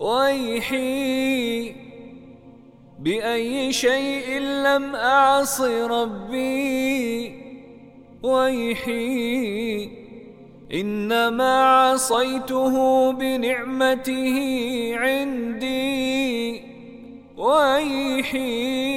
ويحي بأي شيء لم أعص ربي. ويحي إنما عصيته بنعمته عندي. ويحي